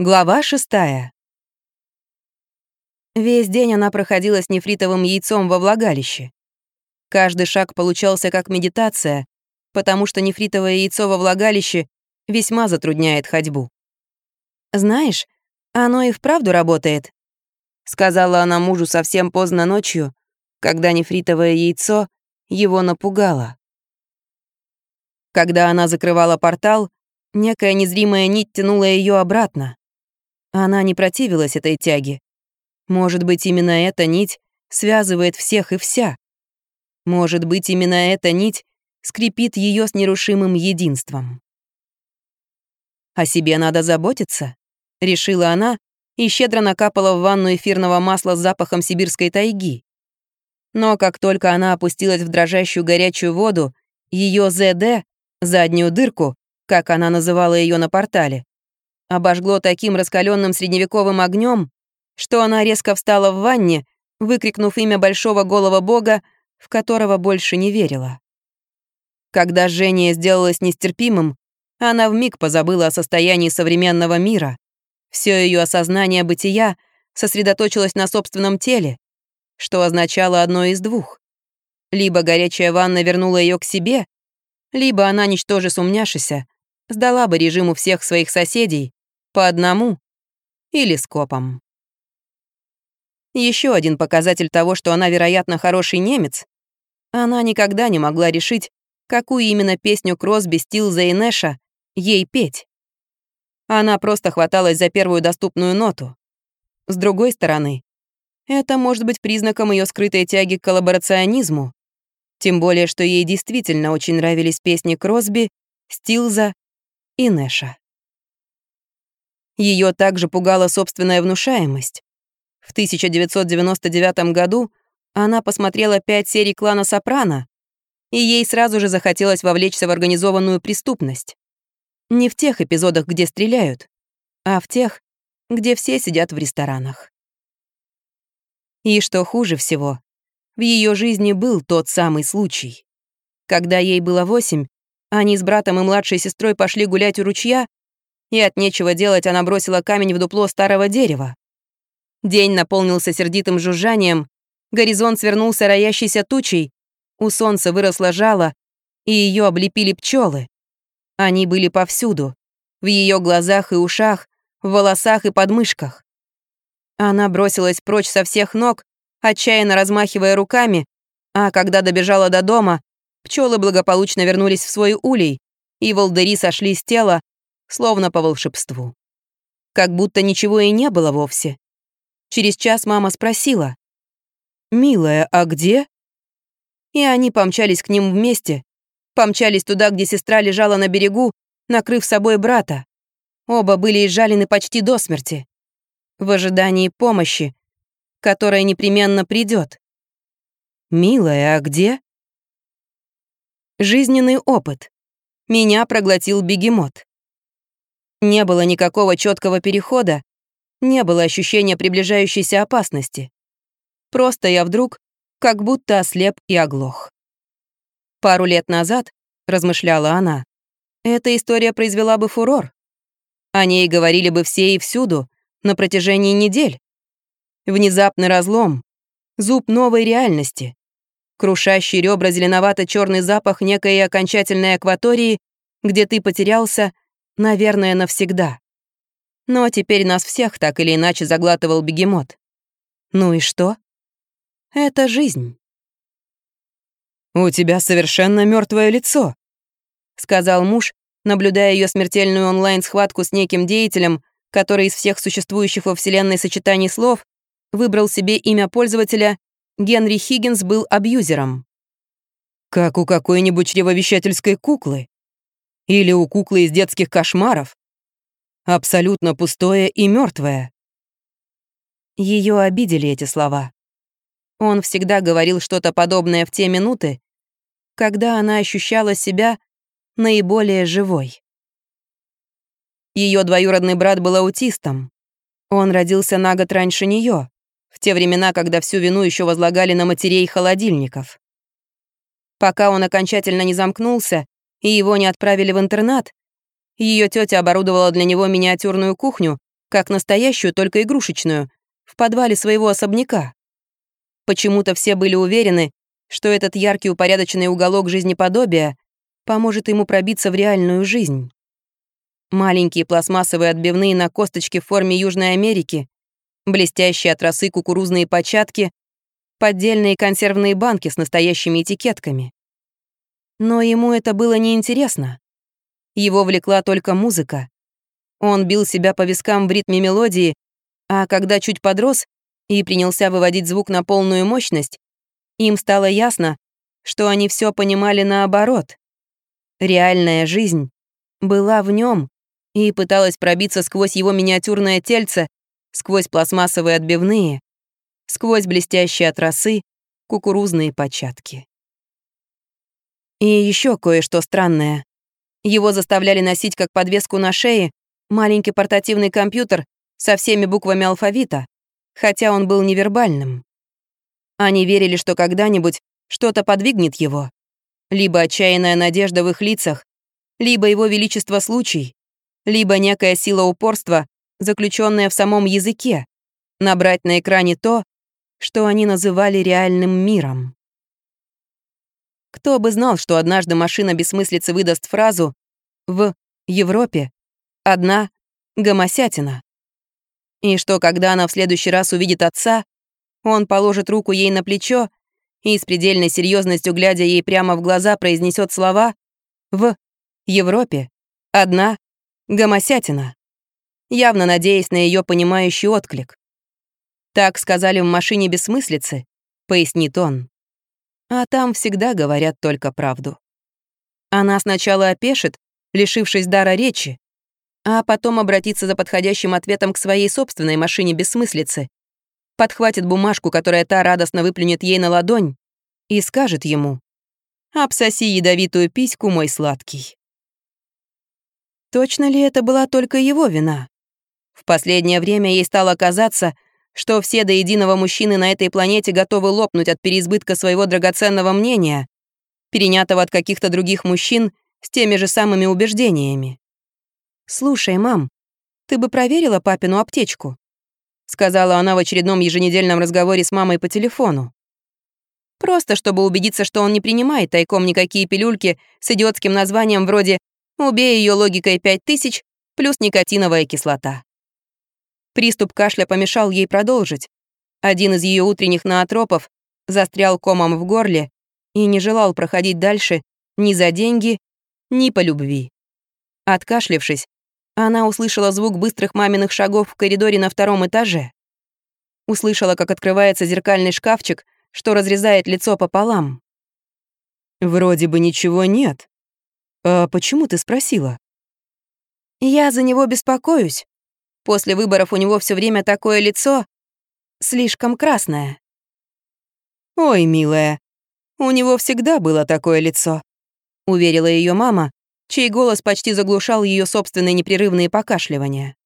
Глава шестая. Весь день она проходила с нефритовым яйцом во влагалище. Каждый шаг получался как медитация, потому что нефритовое яйцо во влагалище весьма затрудняет ходьбу. «Знаешь, оно и вправду работает», — сказала она мужу совсем поздно ночью, когда нефритовое яйцо его напугало. Когда она закрывала портал, некая незримая нить тянула ее обратно. Она не противилась этой тяге. Может быть, именно эта нить связывает всех и вся. Может быть, именно эта нить скрипит ее с нерушимым единством. «О себе надо заботиться», — решила она и щедро накапала в ванну эфирного масла с запахом сибирской тайги. Но как только она опустилась в дрожащую горячую воду, ее ЗД, заднюю дырку, как она называла ее на портале, обожгло таким раскаленным средневековым огнем, что она резко встала в ванне, выкрикнув имя большого голого бога, в которого больше не верила. Когда жжение сделалось нестерпимым, она вмиг позабыла о состоянии современного мира. Все ее осознание бытия сосредоточилось на собственном теле, что означало одно из двух. Либо горячая ванна вернула ее к себе, либо она, ничтоже сумняшися, сдала бы режиму всех своих соседей, по одному или с копом. Еще один показатель того, что она, вероятно, хороший немец, она никогда не могла решить, какую именно песню Кросби, Стилза и Нэша ей петь. Она просто хваталась за первую доступную ноту. С другой стороны, это может быть признаком ее скрытой тяги к коллаборационизму, тем более, что ей действительно очень нравились песни Кросби, Стилза и Нэша. Ее также пугала собственная внушаемость. В 1999 году она посмотрела пять серий клана «Сопрано», и ей сразу же захотелось вовлечься в организованную преступность. Не в тех эпизодах, где стреляют, а в тех, где все сидят в ресторанах. И что хуже всего, в ее жизни был тот самый случай. Когда ей было восемь, они с братом и младшей сестрой пошли гулять у ручья, и от нечего делать она бросила камень в дупло старого дерева. День наполнился сердитым жужжанием, горизонт свернулся роящейся тучей, у солнца выросло жало, и ее облепили пчелы. Они были повсюду, в ее глазах и ушах, в волосах и подмышках. Она бросилась прочь со всех ног, отчаянно размахивая руками, а когда добежала до дома, пчелы благополучно вернулись в свой улей, и волдыри сошли с тела, словно по волшебству. Как будто ничего и не было вовсе. Через час мама спросила. «Милая, а где?» И они помчались к ним вместе. Помчались туда, где сестра лежала на берегу, накрыв собой брата. Оба были изжалены почти до смерти. В ожидании помощи, которая непременно придет. «Милая, а где?» Жизненный опыт. Меня проглотил бегемот. Не было никакого четкого перехода, не было ощущения приближающейся опасности. Просто я вдруг как будто ослеп и оглох. Пару лет назад, размышляла она, эта история произвела бы фурор. О ней говорили бы все и всюду на протяжении недель. Внезапный разлом, зуб новой реальности, крушащий ребра зеленовато-черный запах некой окончательной акватории, где ты потерялся — Наверное, навсегда. Ну а теперь нас всех так или иначе заглатывал бегемот. Ну и что? Это жизнь. «У тебя совершенно мертвое лицо», — сказал муж, наблюдая ее смертельную онлайн-схватку с неким деятелем, который из всех существующих во Вселенной сочетаний слов выбрал себе имя пользователя «Генри Хиггинс был абьюзером». «Как у какой-нибудь чревовещательской куклы», или у куклы из детских кошмаров. Абсолютно пустое и мертвое. Ее обидели эти слова. Он всегда говорил что-то подобное в те минуты, когда она ощущала себя наиболее живой. Ее двоюродный брат был аутистом. Он родился на год раньше нее, в те времена, когда всю вину еще возлагали на матерей холодильников. Пока он окончательно не замкнулся и его не отправили в интернат. Ее тетя оборудовала для него миниатюрную кухню, как настоящую, только игрушечную, в подвале своего особняка. Почему-то все были уверены, что этот яркий упорядоченный уголок жизнеподобия поможет ему пробиться в реальную жизнь. Маленькие пластмассовые отбивные на косточке в форме Южной Америки, блестящие от росы кукурузные початки, поддельные консервные банки с настоящими этикетками. Но ему это было неинтересно. Его влекла только музыка. Он бил себя по вискам в ритме мелодии, а когда чуть подрос и принялся выводить звук на полную мощность, им стало ясно, что они все понимали наоборот. Реальная жизнь была в нем и пыталась пробиться сквозь его миниатюрное тельце, сквозь пластмассовые отбивные, сквозь блестящие отрасы, кукурузные початки. И еще кое-что странное. Его заставляли носить как подвеску на шее маленький портативный компьютер со всеми буквами алфавита, хотя он был невербальным. Они верили, что когда-нибудь что-то подвигнет его. Либо отчаянная надежда в их лицах, либо его величество случай, либо некая сила упорства, заключенная в самом языке, набрать на экране то, что они называли реальным миром. Кто бы знал, что однажды машина бессмыслицы выдаст фразу «в Европе одна гомосятина». И что, когда она в следующий раз увидит отца, он положит руку ей на плечо и с предельной серьезностью, глядя ей прямо в глаза, произнесет слова «в Европе одна гомосятина», явно надеясь на ее понимающий отклик. «Так сказали в машине бессмыслицы», — пояснит он. А там всегда говорят только правду. Она сначала опешит, лишившись дара речи, а потом обратится за подходящим ответом к своей собственной машине бессмыслицы, подхватит бумажку, которая та радостно выплюнет ей на ладонь, и скажет ему «Обсоси ядовитую письку, мой сладкий». Точно ли это была только его вина? В последнее время ей стало казаться — что все до единого мужчины на этой планете готовы лопнуть от переизбытка своего драгоценного мнения, перенятого от каких-то других мужчин с теми же самыми убеждениями. «Слушай, мам, ты бы проверила папину аптечку?» сказала она в очередном еженедельном разговоре с мамой по телефону. Просто чтобы убедиться, что он не принимает тайком никакие пилюльки с идиотским названием вроде «Убей ее логикой 5000 плюс никотиновая кислота». Приступ кашля помешал ей продолжить. Один из ее утренних наотропов застрял комом в горле и не желал проходить дальше ни за деньги, ни по любви. Откашлившись, она услышала звук быстрых маминых шагов в коридоре на втором этаже. Услышала, как открывается зеркальный шкафчик, что разрезает лицо пополам. «Вроде бы ничего нет. А почему ты спросила?» «Я за него беспокоюсь», После выборов у него все время такое лицо. Слишком красное. «Ой, милая, у него всегда было такое лицо», — уверила ее мама, чей голос почти заглушал ее собственные непрерывные покашливания.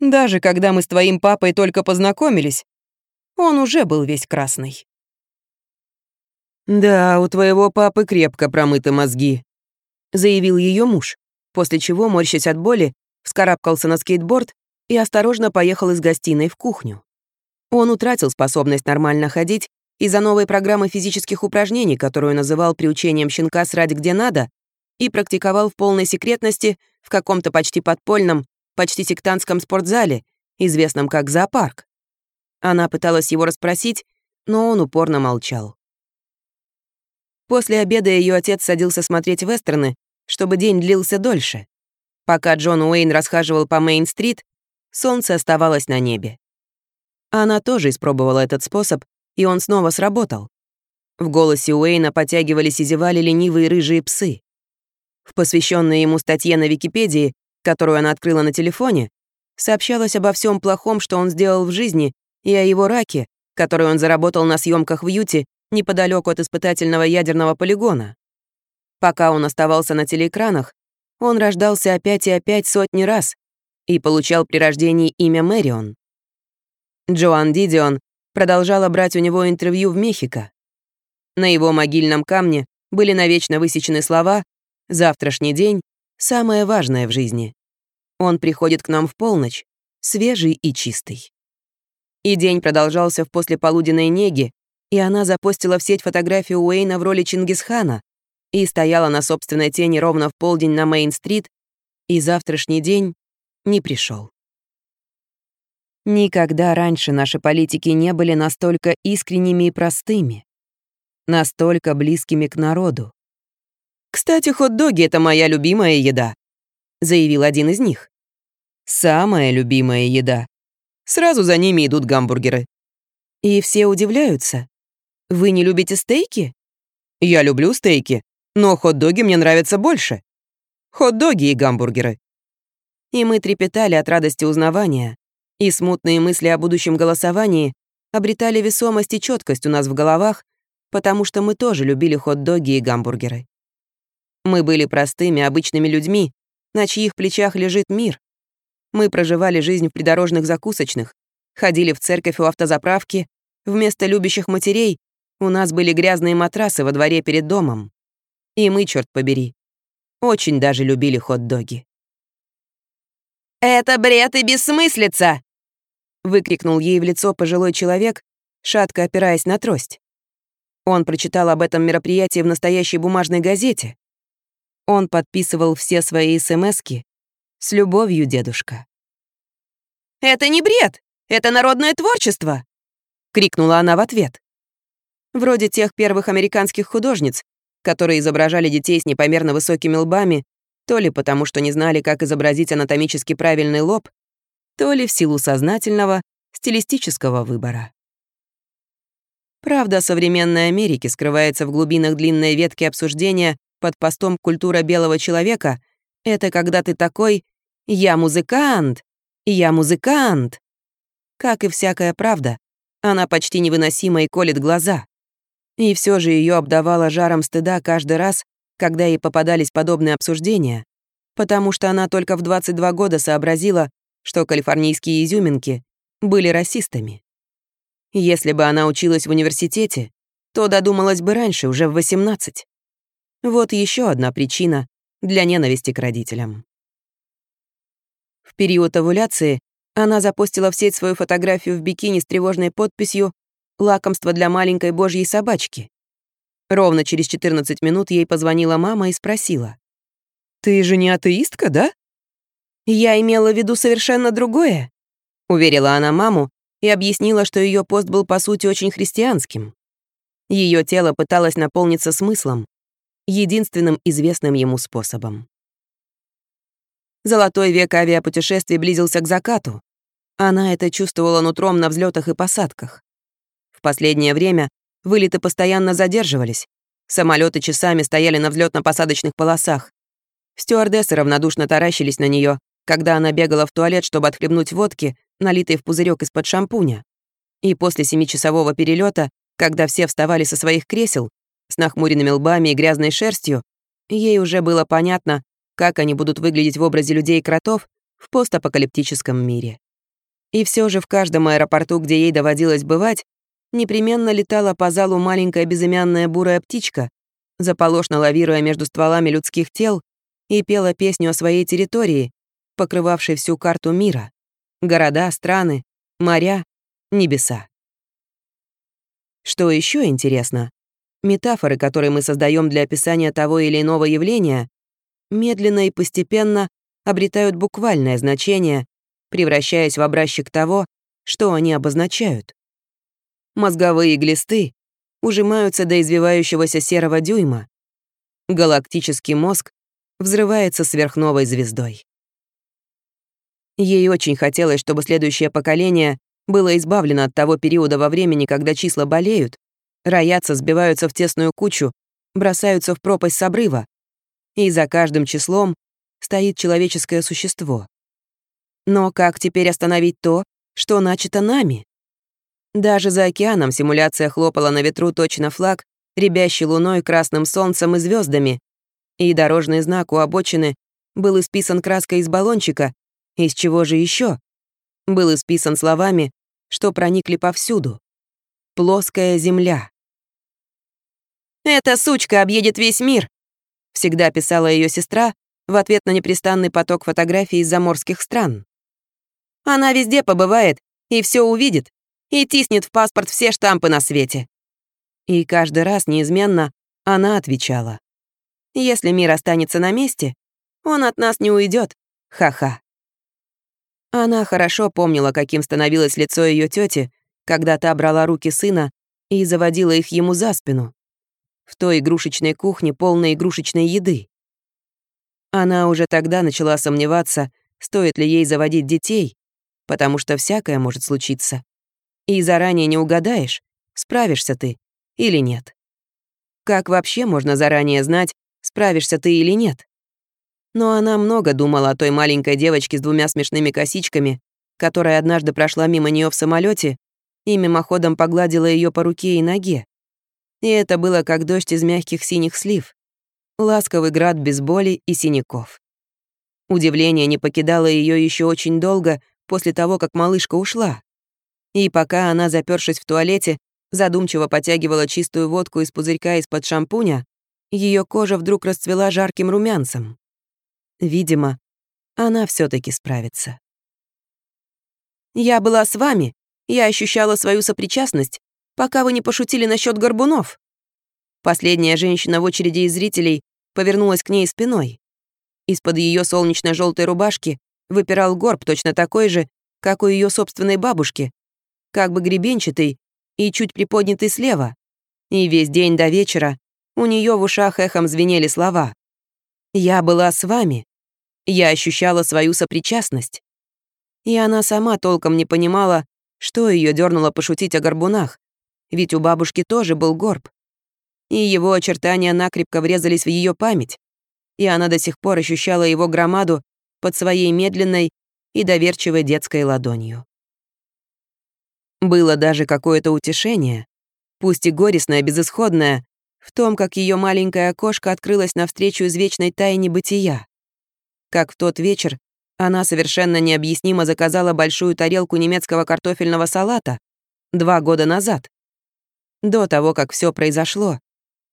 «Даже когда мы с твоим папой только познакомились, он уже был весь красный». «Да, у твоего папы крепко промыты мозги», — заявил ее муж, после чего, морщась от боли, вскарабкался на скейтборд и осторожно поехал из гостиной в кухню. Он утратил способность нормально ходить из-за новой программы физических упражнений, которую называл приучением щенка срать где надо, и практиковал в полной секретности в каком-то почти подпольном, почти сектантском спортзале, известном как зоопарк. Она пыталась его расспросить, но он упорно молчал. После обеда ее отец садился смотреть вестерны, чтобы день длился дольше. Пока Джон Уэйн расхаживал по Мейн-стрит, солнце оставалось на небе. Она тоже испробовала этот способ, и он снова сработал. В голосе Уэйна потягивались и зевали ленивые рыжие псы. В посвященной ему статье на Википедии, которую она открыла на телефоне, сообщалось обо всем плохом, что он сделал в жизни, и о его раке, который он заработал на съемках в Юте неподалеку от испытательного ядерного полигона. Пока он оставался на телеэкранах, он рождался опять и опять сотни раз, и получал при рождении имя Мэрион. Джоан Дидион продолжала брать у него интервью в Мехико. На его могильном камне были навечно высечены слова «Завтрашний день — самое важное в жизни. Он приходит к нам в полночь, свежий и чистый». И день продолжался в послеполуденной неге, и она запостила в сеть фотографию Уэйна в роли Чингисхана и стояла на собственной тени ровно в полдень на Мейн-стрит, и завтрашний день не пришел. Никогда раньше наши политики не были настолько искренними и простыми, настолько близкими к народу. «Кстати, хот-доги — это моя любимая еда», — заявил один из них. «Самая любимая еда. Сразу за ними идут гамбургеры». И все удивляются. «Вы не любите стейки?» «Я люблю стейки, но хот-доги мне нравятся больше. Хот-доги и гамбургеры и мы трепетали от радости узнавания, и смутные мысли о будущем голосовании обретали весомость и четкость у нас в головах, потому что мы тоже любили хот-доги и гамбургеры. Мы были простыми, обычными людьми, на чьих плечах лежит мир. Мы проживали жизнь в придорожных закусочных, ходили в церковь у автозаправки, вместо любящих матерей у нас были грязные матрасы во дворе перед домом. И мы, черт побери, очень даже любили хот-доги. «Это бред и бессмыслица!» — выкрикнул ей в лицо пожилой человек, шатко опираясь на трость. Он прочитал об этом мероприятии в настоящей бумажной газете. Он подписывал все свои СМСки «С любовью, дедушка». «Это не бред! Это народное творчество!» — крикнула она в ответ. Вроде тех первых американских художниц, которые изображали детей с непомерно высокими лбами то ли потому, что не знали, как изобразить анатомически правильный лоб, то ли в силу сознательного, стилистического выбора. Правда современной Америки скрывается в глубинах длинной ветки обсуждения под постом «Культура белого человека» — это когда ты такой «Я музыкант! Я музыкант!» Как и всякая правда, она почти невыносима и колет глаза. И все же ее обдавало жаром стыда каждый раз, когда ей попадались подобные обсуждения, потому что она только в 22 года сообразила, что калифорнийские изюминки были расистами. Если бы она училась в университете, то додумалась бы раньше, уже в 18. Вот еще одна причина для ненависти к родителям. В период овуляции она запустила в сеть свою фотографию в бикини с тревожной подписью «Лакомство для маленькой божьей собачки», Ровно через 14 минут ей позвонила мама и спросила. «Ты же не атеистка, да?» «Я имела в виду совершенно другое», — уверила она маму и объяснила, что ее пост был по сути очень христианским. Ее тело пыталось наполниться смыслом, единственным известным ему способом. Золотой век авиапутешествий близился к закату. Она это чувствовала нутром на взлетах и посадках. В последнее время Вылеты постоянно задерживались. Самолеты часами стояли на взлетно-посадочных полосах. Стюардессы равнодушно таращились на нее, когда она бегала в туалет, чтобы отхлебнуть водки, налитой в пузырек из-под шампуня. И после семичасового перелета, когда все вставали со своих кресел, с нахмуренными лбами и грязной шерстью, ей уже было понятно, как они будут выглядеть в образе людей-кротов в постапокалиптическом мире. И все же в каждом аэропорту, где ей доводилось бывать, непременно летала по залу маленькая безымянная бурая птичка, заполошно лавируя между стволами людских тел, и пела песню о своей территории, покрывавшей всю карту мира. Города, страны, моря, небеса. Что еще интересно, метафоры, которые мы создаем для описания того или иного явления, медленно и постепенно обретают буквальное значение, превращаясь в образчик того, что они обозначают мозговые глисты ужимаются до извивающегося серого дюйма. Галактический мозг взрывается сверхновой звездой. Ей очень хотелось, чтобы следующее поколение было избавлено от того периода во времени, когда числа болеют, роятся, сбиваются в тесную кучу, бросаются в пропасть с обрыва, и за каждым числом стоит человеческое существо. Но как теперь остановить то, что начато нами? Даже за океаном симуляция хлопала на ветру точно флаг, ребящий луной, красным солнцем и звездами. И дорожный знак у обочины был исписан краской из баллончика, из чего же еще? Был исписан словами, что проникли повсюду. «Плоская земля». «Эта сучка объедет весь мир», — всегда писала ее сестра в ответ на непрестанный поток фотографий из заморских стран. «Она везде побывает и все увидит, и тиснет в паспорт все штампы на свете. И каждый раз неизменно она отвечала. Если мир останется на месте, он от нас не уйдет. Ха-ха. Она хорошо помнила, каким становилось лицо ее тети, когда та брала руки сына и заводила их ему за спину. В той игрушечной кухне полной игрушечной еды. Она уже тогда начала сомневаться, стоит ли ей заводить детей, потому что всякое может случиться и заранее не угадаешь, справишься ты или нет. Как вообще можно заранее знать, справишься ты или нет? Но она много думала о той маленькой девочке с двумя смешными косичками, которая однажды прошла мимо нее в самолете и мимоходом погладила ее по руке и ноге. И это было как дождь из мягких синих слив, ласковый град без боли и синяков. Удивление не покидало ее еще очень долго после того, как малышка ушла. И пока она, запершись в туалете, задумчиво потягивала чистую водку из пузырька из-под шампуня, ее кожа вдруг расцвела жарким румянцем. Видимо, она все таки справится. «Я была с вами. Я ощущала свою сопричастность, пока вы не пошутили насчет горбунов». Последняя женщина в очереди из зрителей повернулась к ней спиной. Из-под ее солнечно желтой рубашки выпирал горб точно такой же, как у ее собственной бабушки, как бы гребенчатый и чуть приподнятый слева. И весь день до вечера у нее в ушах эхом звенели слова. «Я была с вами». Я ощущала свою сопричастность. И она сама толком не понимала, что ее дернуло пошутить о горбунах, ведь у бабушки тоже был горб. И его очертания накрепко врезались в ее память, и она до сих пор ощущала его громаду под своей медленной и доверчивой детской ладонью. Было даже какое-то утешение, пусть и горестное, безысходное, в том, как ее маленькое окошко открылось навстречу извечной тайне бытия. Как в тот вечер она совершенно необъяснимо заказала большую тарелку немецкого картофельного салата два года назад, до того, как все произошло.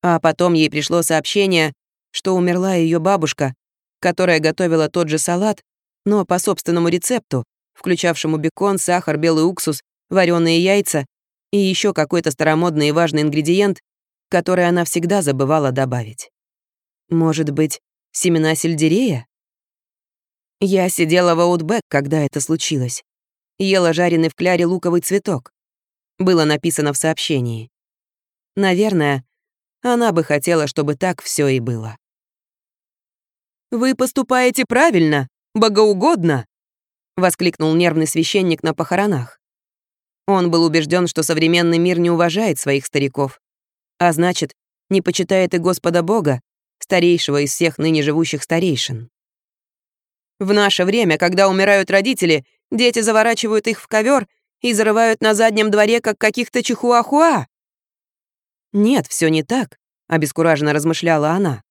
А потом ей пришло сообщение, что умерла ее бабушка, которая готовила тот же салат, но по собственному рецепту, включавшему бекон, сахар, белый уксус вареные яйца и еще какой-то старомодный и важный ингредиент, который она всегда забывала добавить. Может быть, семена сельдерея? Я сидела в Аутбек, когда это случилось. Ела жареный в кляре луковый цветок. Было написано в сообщении. Наверное, она бы хотела, чтобы так все и было. «Вы поступаете правильно, богоугодно!» — воскликнул нервный священник на похоронах. Он был убежден, что современный мир не уважает своих стариков. А значит, не почитает и Господа Бога, старейшего из всех ныне живущих старейшин. В наше время, когда умирают родители, дети заворачивают их в ковер и зарывают на заднем дворе, как каких-то чихуахуа. «Нет, все не так», — обескураженно размышляла она.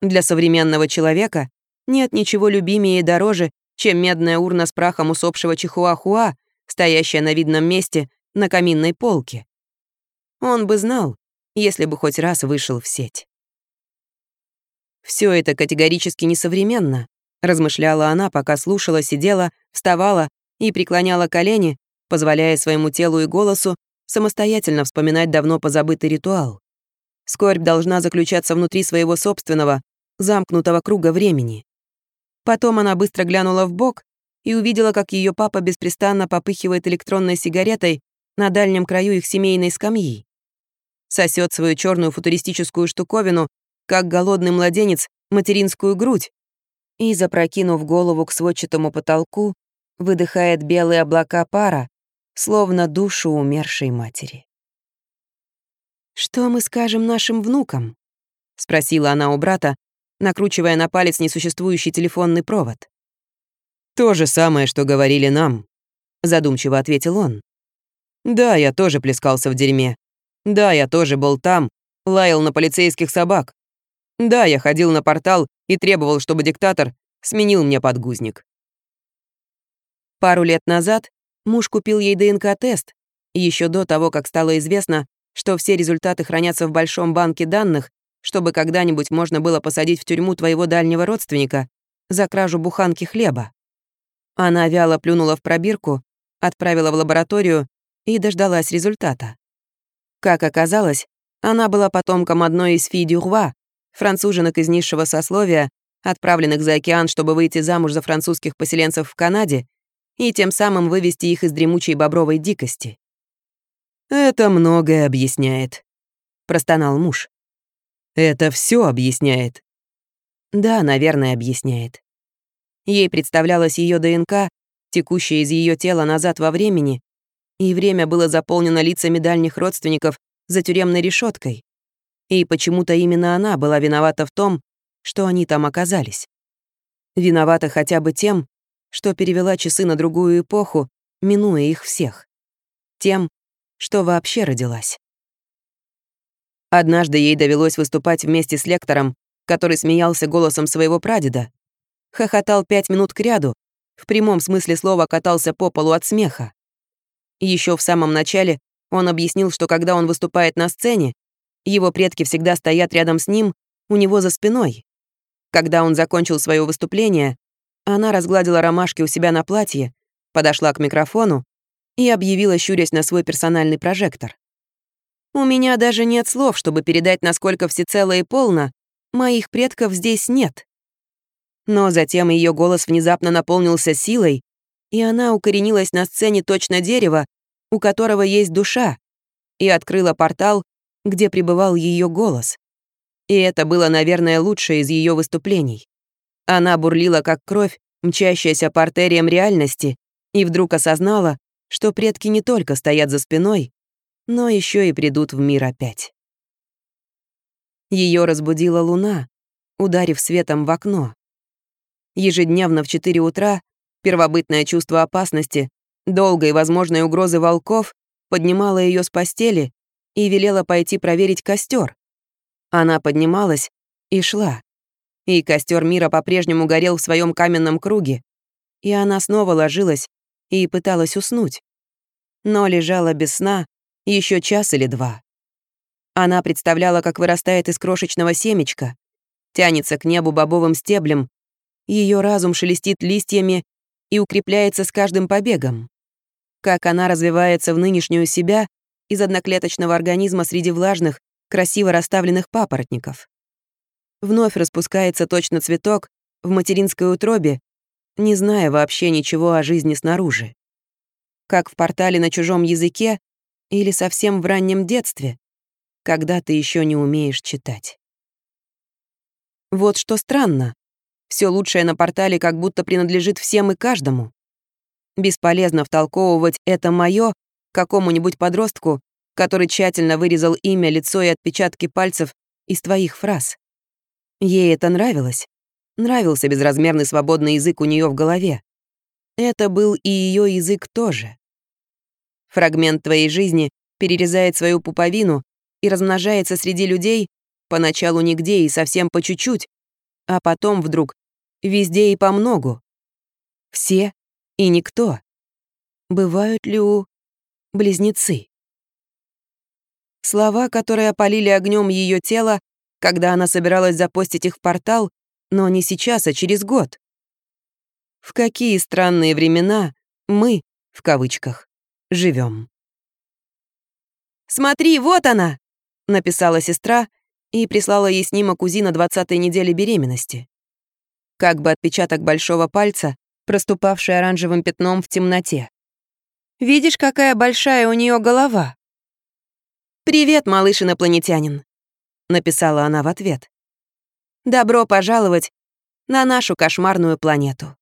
«Для современного человека нет ничего любимее и дороже, чем медная урна с прахом усопшего чихуахуа, стоящая на видном месте на каминной полке. Он бы знал, если бы хоть раз вышел в сеть. Все это категорически несовременно, размышляла она, пока слушала, сидела, вставала и преклоняла колени, позволяя своему телу и голосу самостоятельно вспоминать давно позабытый ритуал. Скорбь должна заключаться внутри своего собственного, замкнутого круга времени. Потом она быстро глянула в бок и увидела, как ее папа беспрестанно попыхивает электронной сигаретой на дальнем краю их семейной скамьи. Сосет свою черную футуристическую штуковину, как голодный младенец, материнскую грудь, и, запрокинув голову к сводчатому потолку, выдыхает белые облака пара, словно душу умершей матери. «Что мы скажем нашим внукам?» — спросила она у брата, накручивая на палец несуществующий телефонный провод. То же самое, что говорили нам», — задумчиво ответил он. «Да, я тоже плескался в дерьме. Да, я тоже был там, лаял на полицейских собак. Да, я ходил на портал и требовал, чтобы диктатор сменил мне подгузник». Пару лет назад муж купил ей ДНК-тест, еще до того, как стало известно, что все результаты хранятся в большом банке данных, чтобы когда-нибудь можно было посадить в тюрьму твоего дальнего родственника за кражу буханки хлеба. Она вяло плюнула в пробирку, отправила в лабораторию и дождалась результата. Как оказалось, она была потомком одной из фи дюрва, француженок из низшего сословия, отправленных за океан, чтобы выйти замуж за французских поселенцев в Канаде и тем самым вывести их из дремучей бобровой дикости. «Это многое объясняет», — простонал муж. «Это все объясняет». «Да, наверное, объясняет». Ей представлялась ее ДНК, текущая из ее тела назад во времени, и время было заполнено лицами дальних родственников за тюремной решеткой. И почему-то именно она была виновата в том, что они там оказались. Виновата хотя бы тем, что перевела часы на другую эпоху, минуя их всех. Тем, что вообще родилась. Однажды ей довелось выступать вместе с лектором, который смеялся голосом своего прадеда, хохотал пять минут кряду, в прямом смысле слова катался по полу от смеха. Еще в самом начале он объяснил, что когда он выступает на сцене, его предки всегда стоят рядом с ним, у него за спиной. Когда он закончил свое выступление, она разгладила ромашки у себя на платье, подошла к микрофону и объявила, щурясь на свой персональный прожектор. «У меня даже нет слов, чтобы передать, насколько всецело и полно, моих предков здесь нет. Но затем ее голос внезапно наполнился силой, и она укоренилась на сцене точно дерева у которого есть душа, и открыла портал, где пребывал ее голос. И это было, наверное, лучшее из ее выступлений. Она бурлила, как кровь, мчащаяся по артериям реальности, и вдруг осознала, что предки не только стоят за спиной, но еще и придут в мир опять. Ее разбудила луна, ударив светом в окно ежедневно в 4 утра, первобытное чувство опасности, долгой возможной угрозы волков поднимало ее с постели и велела пойти проверить костер. Она поднималась и шла. И костер мира по-прежнему горел в своем каменном круге. И она снова ложилась и пыталась уснуть. Но лежала без сна еще час или два. Она представляла, как вырастает из крошечного семечка, тянется к небу бобовым стеблем ее разум шелестит листьями и укрепляется с каждым побегом. Как она развивается в нынешнюю себя из одноклеточного организма среди влажных, красиво расставленных папоротников. Вновь распускается точно цветок в материнской утробе, не зная вообще ничего о жизни снаружи. Как в портале на чужом языке или совсем в раннем детстве, когда ты еще не умеешь читать. Вот что странно. Все лучшее на портале как будто принадлежит всем и каждому. Бесполезно втолковывать «это мое» какому-нибудь подростку, который тщательно вырезал имя, лицо и отпечатки пальцев из твоих фраз. Ей это нравилось. Нравился безразмерный свободный язык у нее в голове. Это был и ее язык тоже. Фрагмент твоей жизни перерезает свою пуповину и размножается среди людей, поначалу нигде и совсем по чуть-чуть, а потом вдруг везде и по многу Все и никто. Бывают ли у близнецы? Слова, которые опалили огнем ее тело, когда она собиралась запостить их в портал, но не сейчас, а через год. В какие странные времена мы, в кавычках, живем. «Смотри, вот она!» — написала сестра, и прислала ей снимок УЗИ на 20-й неделе беременности. Как бы отпечаток большого пальца, проступавший оранжевым пятном в темноте. «Видишь, какая большая у нее голова?» «Привет, малыш-инопланетянин», — написала она в ответ. «Добро пожаловать на нашу кошмарную планету».